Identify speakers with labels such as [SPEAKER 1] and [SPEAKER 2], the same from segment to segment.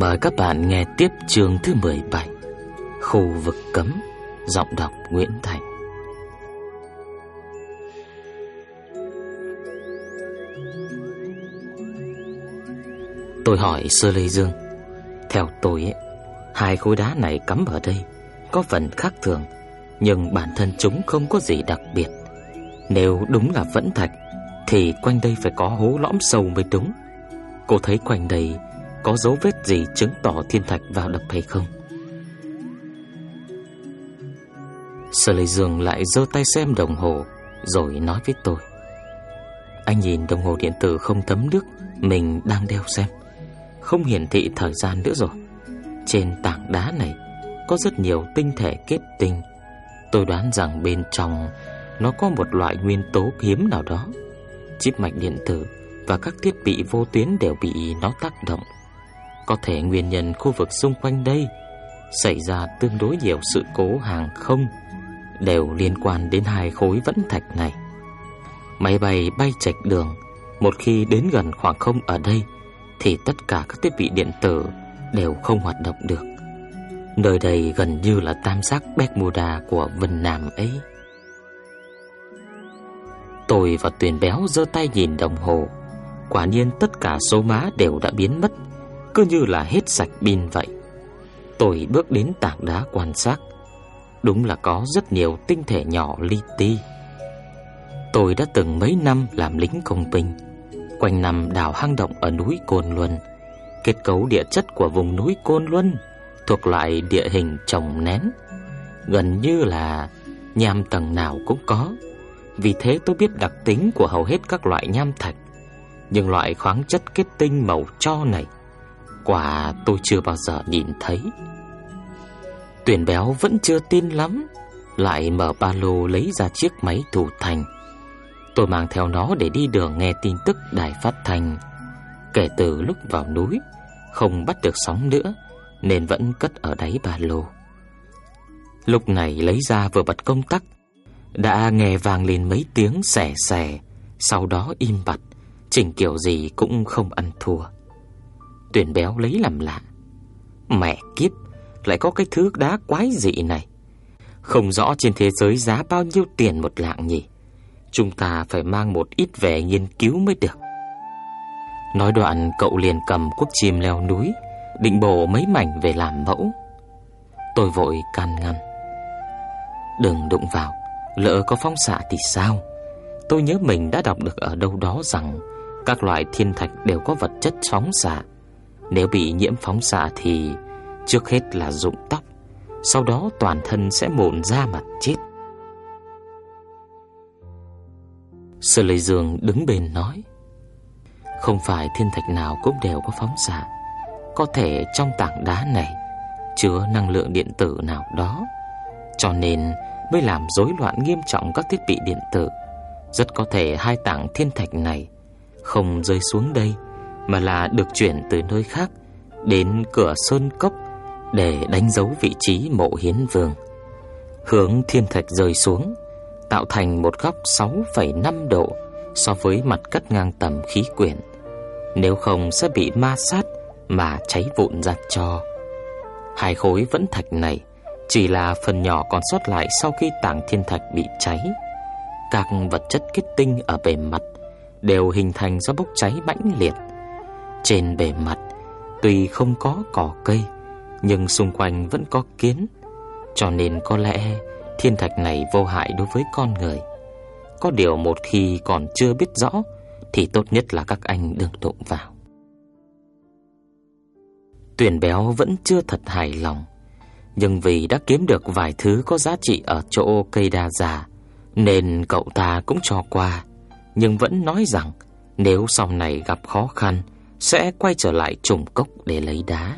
[SPEAKER 1] Mời các bạn nghe tiếp chương thứ 17 Khu vực cấm Giọng đọc Nguyễn Thành. Tôi hỏi Sơ Lê Dương Theo tôi ấy, Hai khối đá này cắm ở đây Có phần khác thường Nhưng bản thân chúng không có gì đặc biệt. Nếu đúng là vẫn thạch Thì quanh đây phải có hố lõm sâu mới đúng. Cô thấy quanh đây có dấu vết gì chứng tỏ thiên thạch vào đập hay không? Sở Lê Dương lại giơ tay xem đồng hồ, Rồi nói với tôi. Anh nhìn đồng hồ điện tử không thấm nước, Mình đang đeo xem. Không hiển thị thời gian nữa rồi. Trên tảng đá này Có rất nhiều tinh thể kết tinh. Tôi đoán rằng bên trong Nó có một loại nguyên tố hiếm nào đó. Chip mạch điện tử Và các thiết bị vô tuyến đều bị nó tác động. Có thể nguyên nhân khu vực xung quanh đây Xảy ra tương đối nhiều sự cố hàng không đều liên quan đến hai khối vẫn thạch này. Máy bay bay chệch đường, một khi đến gần khoảng không ở đây thì tất cả các thiết bị điện tử đều không hoạt động được. Nơi đây gần như là tam giác Bermuda của Vân Nam ấy. Tôi và Tuyền Béo giơ tay nhìn đồng hồ, quả nhiên tất cả số má đều đã biến mất, cứ như là hết sạch pin vậy. Tôi bước đến tảng đá quan sát. Đúng là có rất nhiều tinh thể nhỏ li ti. Tôi đã từng mấy năm làm lính công binh, Quanh năm đào hang động ở núi Côn Luân. Kết cấu địa chất của vùng núi Côn Luân Thuộc loại địa hình trồng nén. Gần như là nham tầng nào cũng có. Vì thế tôi biết đặc tính của hầu hết các loại nham thạch. Nhưng loại khoáng chất kết tinh màu cho này Quả tôi chưa bao giờ nhìn thấy. Tuyển béo vẫn chưa tin lắm, Lại mở ba lô lấy ra chiếc máy thủ thành. Tôi mang theo nó để đi đường nghe tin tức đài phát thanh. Kể từ lúc vào núi, Không bắt được sóng nữa, Nên vẫn cất ở đáy ba lô. Lúc này lấy ra vừa bật công tắc, Đã nghe vang lên mấy tiếng xẻ xẻ Sau đó im bặt, Chỉnh kiểu gì cũng không ăn thua. Tuyển béo lấy làm lạ Mẹ kiếp lại có cái thứ đá quái dị này. Không rõ trên thế giới giá bao nhiêu tiền một lạng nhỉ. Chúng ta phải mang một ít về nghiên cứu mới được. Nói đoạn cậu liền cầm cuốc chim leo núi, định bổ mấy mảnh về làm mẫu. Tôi vội can ngăn. Đừng đụng vào, lỡ có phóng xạ thì sao? Tôi nhớ mình đã đọc được ở đâu đó rằng các loại thiên thạch đều có vật chất sóng xạ. Nếu bị nhiễm phóng xạ thì Trước hết là rụng tóc, Sau đó toàn thân sẽ mụn ra mặt chết. Sở Lê Dương đứng bên nói, Không phải thiên thạch nào cũng đều có phóng xạ. Có thể trong tảng đá này Chứa năng lượng điện tử nào đó. Cho nên mới làm rối loạn nghiêm trọng các thiết bị điện tử. Rất có thể hai tảng thiên thạch này Không rơi xuống đây mà là được chuyển từ nơi khác Đến cửa sơn cốc để đánh dấu vị trí mộ hiến vương. Hướng thiên thạch rơi xuống, tạo thành một góc 6,5 độ so với mặt cắt ngang tầm khí quyển. Nếu không sẽ bị ma sát mà cháy vụn ra cho. Hai khối vẫn thạch này chỉ là phần nhỏ còn sót lại sau khi tảng thiên thạch bị cháy. Các vật chất kết tinh ở bề mặt đều hình thành do bốc cháy mãnh liệt. Trên bề mặt tuy không có cỏ cây, nhưng xung quanh vẫn có kiến, cho nên có lẽ thiên thạch này vô hại đối với con người. Có điều một khi còn chưa biết rõ thì tốt nhất là các anh đừng đụng vào. Tuyển béo vẫn chưa thật hài lòng, nhưng vì đã kiếm được vài thứ có giá trị ở chỗ cây đa già, nên cậu ta cũng cho qua, nhưng vẫn nói rằng nếu sau này gặp khó khăn sẽ quay trở lại trùng cốc để lấy đá.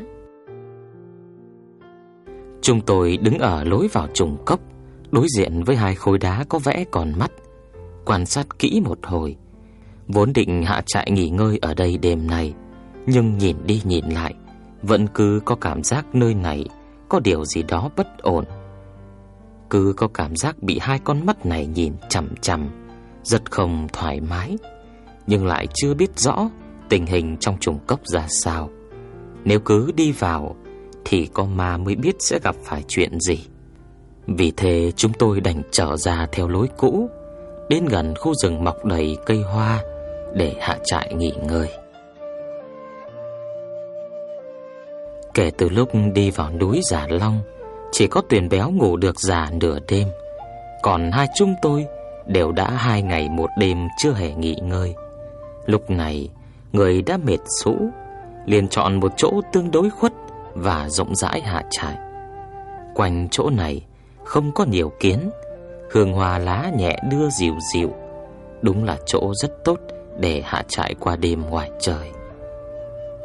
[SPEAKER 1] Chúng tôi đứng ở lối vào trùng cốc, đối diện với hai khối đá có vẽ còn mắt, quan sát kỹ một hồi. Vốn định hạ trại nghỉ ngơi ở đây đêm này, nhưng nhìn đi nhìn lại, vẫn cứ có cảm giác nơi này có điều gì đó bất ổn. Cứ có cảm giác bị hai con mắt này nhìn chằm chằm, rất không thoải mái, nhưng lại chưa biết rõ tình hình trong trùng cốc ra sao. Nếu cứ đi vào, Thì con ma mới biết sẽ gặp phải chuyện gì. Vì thế, chúng tôi đành trở ra theo lối cũ, Đến gần khu rừng mọc đầy cây hoa Để hạ trại nghỉ ngơi. Kể từ lúc đi vào núi Giả Long, Chỉ có tuyển béo ngủ được giả nửa đêm. Còn hai chúng tôi đều đã hai ngày một đêm chưa hề nghỉ ngơi. Lúc này người đã mệt sũ liền chọn một chỗ tương đối khuất và rộng rãi hạ trại. Quanh chỗ này không có nhiều kiến, hương hoa lá nhẹ đưa dịu dịu, đúng là chỗ rất tốt để hạ trại qua đêm ngoài trời.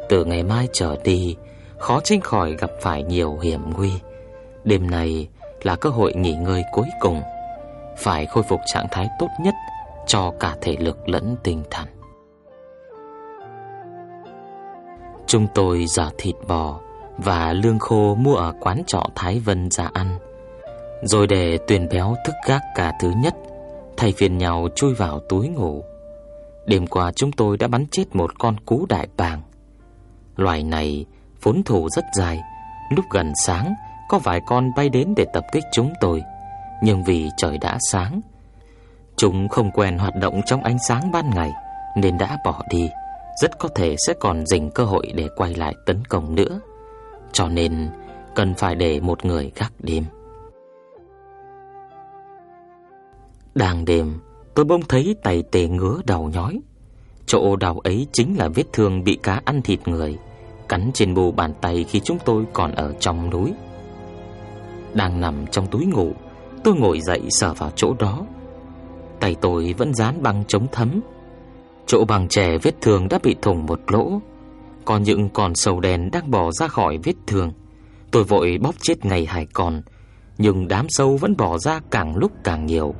[SPEAKER 1] Từ ngày mai trở đi, khó tránh khỏi gặp phải nhiều hiểm nguy. Đêm này là cơ hội nghỉ ngơi cuối cùng, phải khôi phục trạng thái tốt nhất cho cả thể lực lẫn tinh thần. Chúng tôi giở thịt bò và lương khô mua ở quán trọ Thái Vân ra ăn. Rồi để tuyển béo thức gác cả thứ nhất, thay phiên nhau chui vào túi ngủ. Đêm qua chúng tôi đã bắn chết một con cú đại bàng. Loài này vốn thủ rất dài, lúc gần sáng có vài con bay đến để tập kích chúng tôi, nhưng vì trời đã sáng, chúng không quen hoạt động trong ánh sáng ban ngày nên đã bỏ đi rất có thể sẽ còn dành cơ hội để quay lại tấn công nữa. Cho nên cần phải để một người gác đêm. Đang đêm, tôi bỗng thấy tay tê ngứa đầu nhói. Chỗ đau ấy chính là vết thương bị cá ăn thịt người, cắn trên bù bàn tay khi chúng tôi còn ở trong núi. Đang nằm trong túi ngủ, tôi ngồi dậy sờ vào chỗ đó. Tay tôi vẫn dán băng chống thấm, Chỗ bằng chè vết thương đã bị thủng một lỗ. Còn những con sâu đen đang bò ra khỏi vết thương. Tôi vội bóp chết ngay hai con, Nhưng đám sâu vẫn bò ra càng lúc càng nhiều.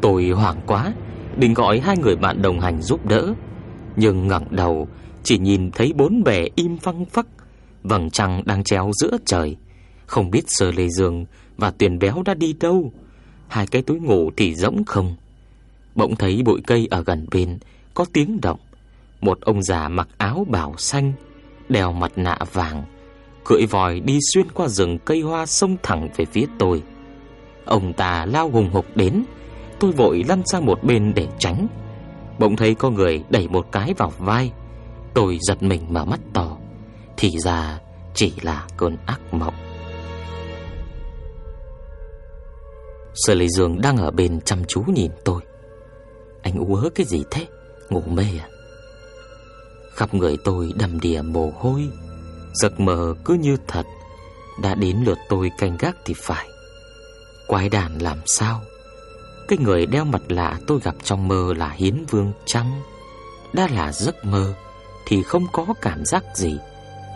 [SPEAKER 1] Tôi hoảng quá, Định gọi hai người bạn đồng hành giúp đỡ. Nhưng ngẩng đầu, Chỉ nhìn thấy bốn bề im phăng phắc, Vầng trăng đang treo giữa trời. Không biết Sơ Lê Dương Và Tuyền Béo đã đi đâu. Hai cái túi ngủ thì rỗng không. Bỗng thấy bụi cây ở gần bên có tiếng động. Một ông già mặc áo bào xanh, đeo mặt nạ vàng, cưỡi vòi đi xuyên qua rừng cây hoa sông thẳng về phía tôi. Ông ta lao hùng hục đến, tôi vội lăn sang một bên để tránh. Bỗng thấy có người đẩy một cái vào vai, tôi giật mình mở mắt to, thì ra chỉ là cơn ác mộng. Sở Lệ Dương đang ở bên chăm chú nhìn tôi. Anh ú hớ cái gì thế? Ngủ mê à? Khắp người tôi đầm đìa mồ hôi, Giấc mơ cứ như thật. Đã đến lượt tôi canh gác thì phải. Quái đàn làm sao? Cái người đeo mặt lạ tôi gặp trong mơ là Hiến Vương Trăng. Đã là giấc mơ Thì không có cảm giác gì.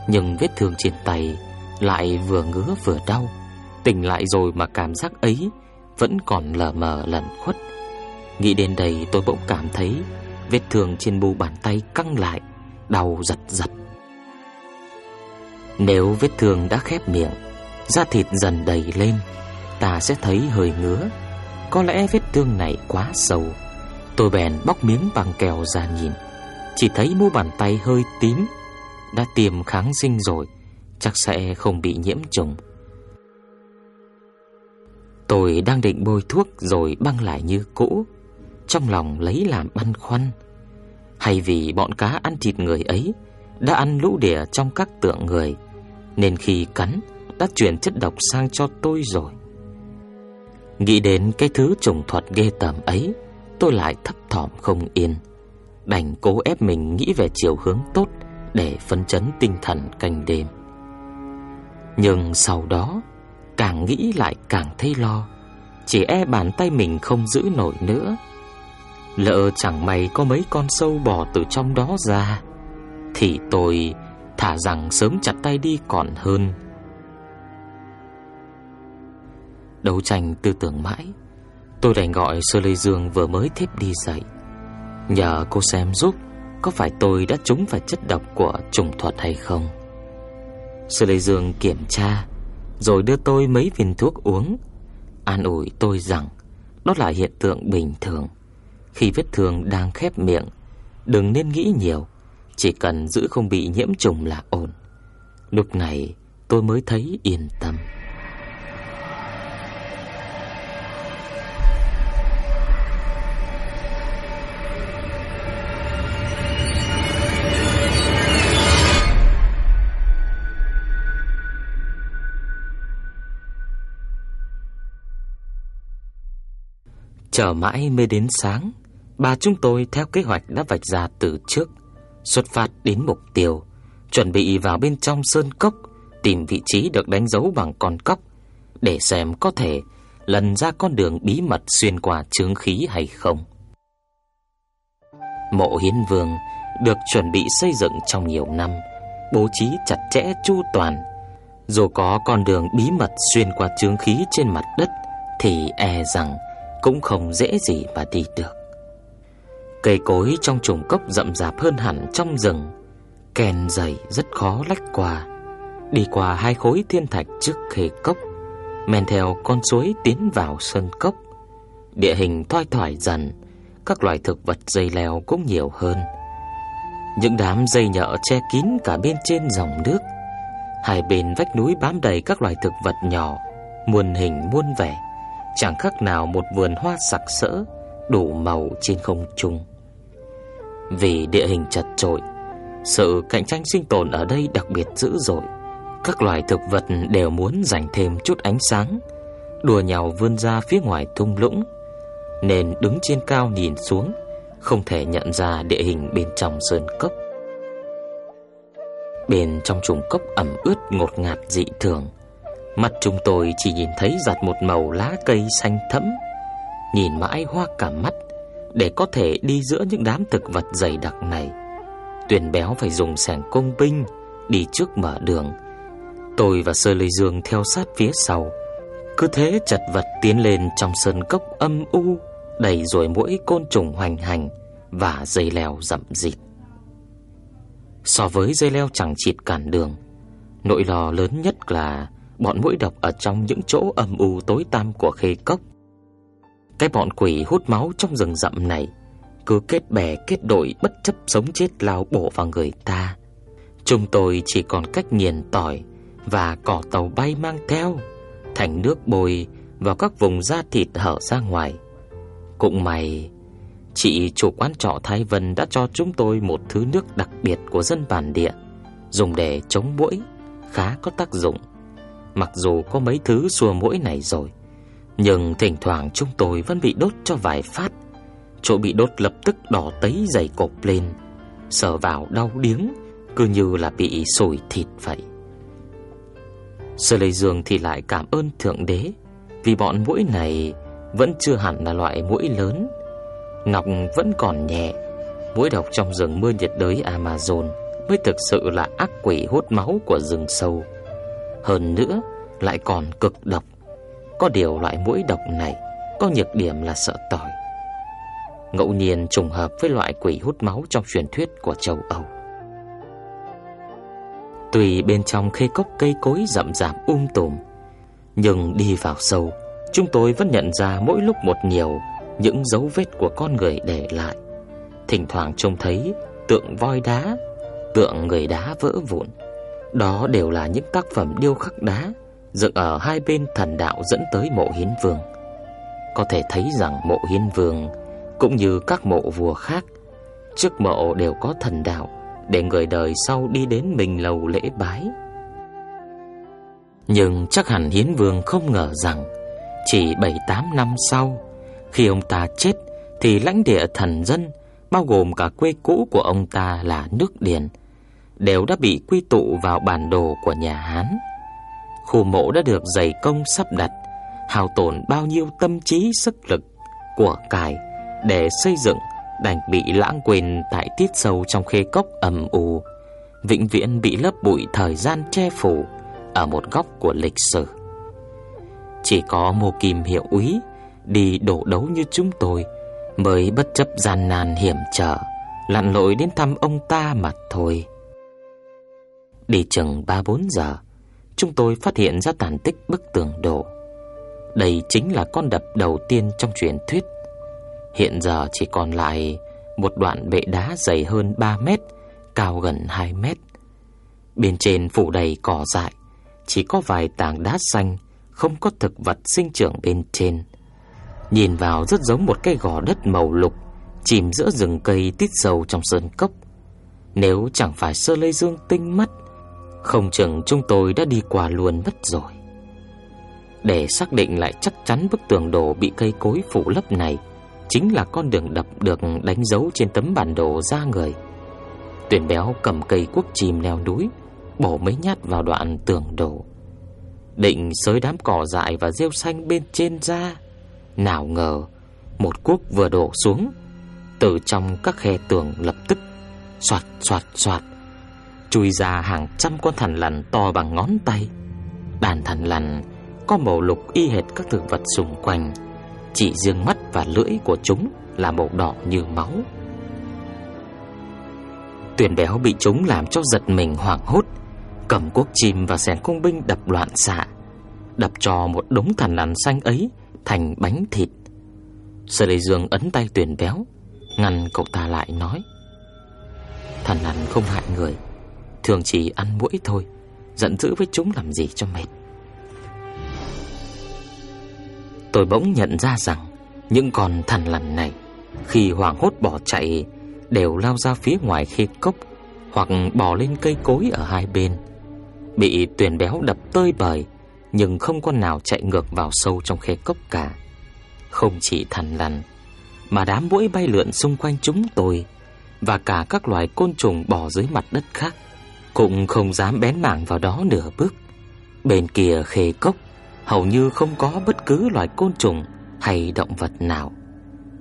[SPEAKER 1] Nhưng vết thương trên tay Lại vừa ngứa vừa đau. Tỉnh lại rồi mà cảm giác ấy Vẫn còn lờ mờ lẩn khuất. Nghĩ đến đây tôi bỗng cảm thấy Vết thương trên mu bàn tay căng lại, Đau giật giật. Nếu vết thương đã khép miệng, Da thịt dần đầy lên, Ta sẽ thấy hơi ngứa. Có lẽ vết thương này quá sâu. Tôi bèn bóc miếng bằng kèo ra nhìn. Chỉ thấy mu bàn tay hơi tím, Đã tiêm kháng sinh rồi, Chắc sẽ không bị nhiễm trùng. Tôi đang định bôi thuốc rồi băng lại như cũ, trong lòng lấy làm băn khoăn. Hay vì bọn cá ăn thịt người ấy Đã ăn lũ đỉa trong các tượng người, Nên khi cắn Đã chuyển chất độc sang cho tôi rồi. Nghĩ đến cái thứ trùng thuật ghê tởm ấy, Tôi lại thấp thỏm không yên, Đành cố ép mình nghĩ về chiều hướng tốt Để phân chấn tinh thần canh đêm. Nhưng sau đó, Càng nghĩ lại càng thấy lo, Chỉ e bàn tay mình không giữ nổi nữa Lỡ chẳng may có mấy con sâu bò từ trong đó ra, Thì tôi thả rằng sớm chặt tay đi còn hơn. Đấu tranh tư tưởng mãi, Tôi đành gọi Sơ Lê Dương vừa mới thiếp đi dậy Nhờ cô xem giúp, Có phải tôi đã trúng phải chất độc của trùng thuật hay không? Sơ Lê Dương kiểm tra, Rồi đưa tôi mấy viên thuốc uống. An ủi tôi rằng Đó là hiện tượng bình thường khi vết thương đang khép miệng. Đừng nên nghĩ nhiều Chỉ cần giữ không bị nhiễm trùng là ổn. Lúc này tôi mới thấy yên tâm. Chờ mãi mới đến sáng, bà chúng tôi theo kế hoạch đã vạch ra từ trước, xuất phát đến mục tiêu, chuẩn bị vào bên trong sơn cốc, tìm vị trí được đánh dấu bằng con cóc để xem có thể lần ra con đường bí mật xuyên qua chướng khí hay không. Mộ Hiến Vương được chuẩn bị xây dựng trong nhiều năm, bố trí chặt chẽ chu toàn. Dù có con đường bí mật xuyên qua chướng khí trên mặt đất thì e rằng cũng không dễ gì mà đi được. Cây cối trong trùng cốc rậm rạp hơn hẳn trong rừng, kèn dày rất khó lách qua. Đi qua hai khối thiên thạch trước khề cốc, men theo con suối tiến vào sân cốc. Địa hình thoai thoải dần, các loài thực vật dây leo cũng nhiều hơn. Những đám dây nhợ che kín cả bên trên dòng nước. Hai bên vách núi bám đầy các loài thực vật nhỏ, muôn hình muôn vẻ chẳng khác nào một vườn hoa sặc sỡ đủ màu trên không trung. Vì địa hình chật chội, sự cạnh tranh sinh tồn ở đây đặc biệt dữ dội. Các loài thực vật đều muốn dành thêm chút ánh sáng, đùa nhau vươn ra phía ngoài thung lũng, nên đứng trên cao nhìn xuống, không thể nhận ra địa hình bên trong sơn cốc. Bên trong trùng cốc ẩm ướt ngột ngạt dị thường, mặt chúng tôi chỉ nhìn thấy giặt một màu lá cây xanh thẫm Nhìn mãi hoa cả mắt để có thể đi giữa những đám thực vật dày đặc này. Tuyền béo phải dùng sẻng công binh Đi trước mở đường. Tôi và Sơ Lê Dương theo sát phía sau. Cứ thế chật vật tiến lên trong sân cốc âm u, Đầy rồi mỗi côn trùng hoành hành Và dây leo rậm rịt. So với dây leo chẳng chịt cản đường, Nỗi lo lớn nhất là bọn mũi độc ở trong những chỗ âm u tối tăm của khê cốc. Cái bọn quỷ hút máu trong rừng rậm này cứ kết bè kết đội bất chấp sống chết lao bổ vào người ta. Chúng tôi chỉ còn cách nghiền tỏi và cỏ tàu bay mang theo, thành nước bồi vào các vùng da thịt hở ra ngoài. Cũng may, chị chủ quán trọ Thái Vân đã cho chúng tôi một thứ nước đặc biệt của dân bản địa, dùng để chống muỗi, khá có tác dụng. Mặc dù có mấy thứ xua mũi này rồi nhưng thỉnh thoảng chúng tôi vẫn bị đốt cho vài phát. Chỗ bị đốt lập tức đỏ tấy dày cộp lên. Sờ vào đau điếng, Cứ như là bị sồi thịt vậy. Sơ Lê Dương thì lại cảm ơn Thượng Đế, Vì bọn mũi này vẫn chưa hẳn là loại mũi lớn. Ngọc vẫn còn nhẹ, Mũi độc trong rừng mưa nhiệt đới Amazon Mới thực sự là ác quỷ hút máu của rừng sâu. Hơn nữa, lại còn cực độc. Có điều loại mũi độc này Có nhược điểm là sợ tỏi. Ngẫu nhiên trùng hợp với loại quỷ hút máu Trong truyền thuyết của châu Âu. Tùy bên trong khê cốc cây cối rậm rạp um tùm, Nhưng đi vào sâu, Chúng tôi vẫn nhận ra mỗi lúc một nhiều Những dấu vết của con người để lại. Thỉnh thoảng trông thấy tượng voi đá, Tượng người đá vỡ vụn. Đó đều là những tác phẩm điêu khắc đá dựng ở hai bên thần đạo dẫn tới mộ Hiến Vương. Có thể thấy rằng mộ Hiến Vương cũng như các mộ vua khác, trước mộ đều có thần đạo để người đời sau đi đến mình lầu lễ bái. Nhưng chắc hẳn Hiến Vương không ngờ rằng chỉ 7-8 năm sau, khi ông ta chết thì lãnh địa thần dân bao gồm cả quê cũ của ông ta là nước Điền đều đã bị quy tụ vào bản đồ của nhà Hán. Khu mộ đã được dày công sắp đặt, hao tổn bao nhiêu tâm trí sức lực của cải để xây dựng đành bị lãng quên tại tiết sâu trong khê cốc ầm u, vĩnh viễn bị lớp bụi thời gian che phủ ở một góc của lịch sử. Chỉ có Mộ Kim hiệu úy đi đổ đấu như chúng tôi mới bất chấp gian nan hiểm trở, lặn lội đến thăm ông ta mà thôi. Đi chừng 3-4 giờ Chúng tôi phát hiện ra tàn tích bức tường đổ Đây chính là con đập đầu tiên trong truyền thuyết Hiện giờ chỉ còn lại Một đoạn bệ đá dày hơn 3 mét Cao gần 2 mét Bên trên phủ đầy cỏ dại, chỉ có vài tảng đá xanh, không có thực vật sinh trưởng bên trên. Nhìn vào rất giống một cái gò đất màu lục, chìm giữa rừng cây tít sâu trong sơn cốc. Nếu chẳng phải sơ lây dương tinh mắt, không chừng chúng tôi đã đi qua luôn mất rồi. Để xác định lại chắc chắn bức tường đổ bị cây cối phủ lấp này chính là con đường đập được đánh dấu trên tấm bản đồ ra người. Tuyển béo cầm cây cuốc chìm leo núi, bổ mấy nhát vào đoạn tường đổ. Định xới đám cỏ dại và rêu xanh bên trên ra. Nào ngờ, một cuốc vừa đổ xuống, từ trong các khe tường lập tức xoạt xoạt xoạt chui ra hàng trăm con thằn lằn to bằng ngón tay. Đàn thằn lằn có màu lục y hệt các thực vật xung quanh, chỉ riêng mắt và lưỡi của chúng là màu đỏ như máu. Tuyển béo bị chúng làm cho giật mình hoảng hốt, cầm cuốc chim và xẻng cung binh đập loạn xạ, đập cho một đống thằn lằn xanh ấy thành bánh thịt. Sở Lê Dương ấn tay tuyển béo, ngăn cậu ta lại nói: "Thằn lằn không hại người, thường chỉ ăn mũi thôi, giận dữ với chúng làm gì cho mệt." Tôi bỗng nhận ra rằng những con thằn lằn này khi hoảng hốt bỏ chạy đều lao ra phía ngoài khê cốc hoặc bò lên cây cối ở hai bên. Bị tuyển béo đập tơi bời nhưng không con nào chạy ngược vào sâu trong khe cốc cả. Không chỉ thằn lằn mà đám muỗi bay lượn xung quanh chúng tôi và cả các loài côn trùng bò dưới mặt đất khác cũng không dám bén mảng vào đó nửa bước. Bên kia khê cốc, hầu như không có bất cứ loài côn trùng hay động vật nào.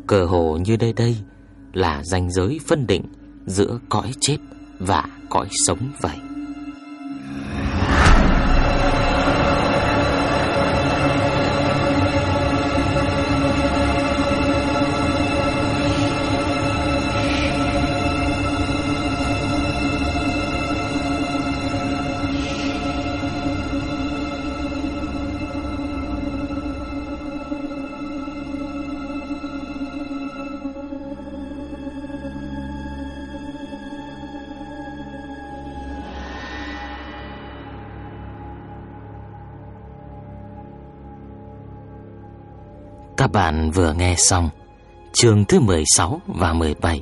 [SPEAKER 1] Cơ hồ như đây đây là ranh giới phân định giữa cõi chết và cõi sống vậy. Các bạn vừa nghe xong chương thứ 16 và 17.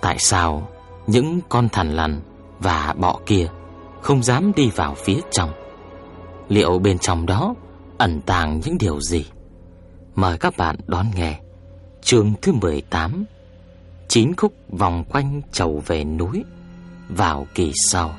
[SPEAKER 1] Tại sao những con thằn lằn và bọ kia không dám đi vào phía trong? Liệu bên trong đó ẩn tàng những điều gì? Mời các bạn đón nghe chương thứ 18. Chín khúc vòng quanh trầu về núi vào kỳ sau.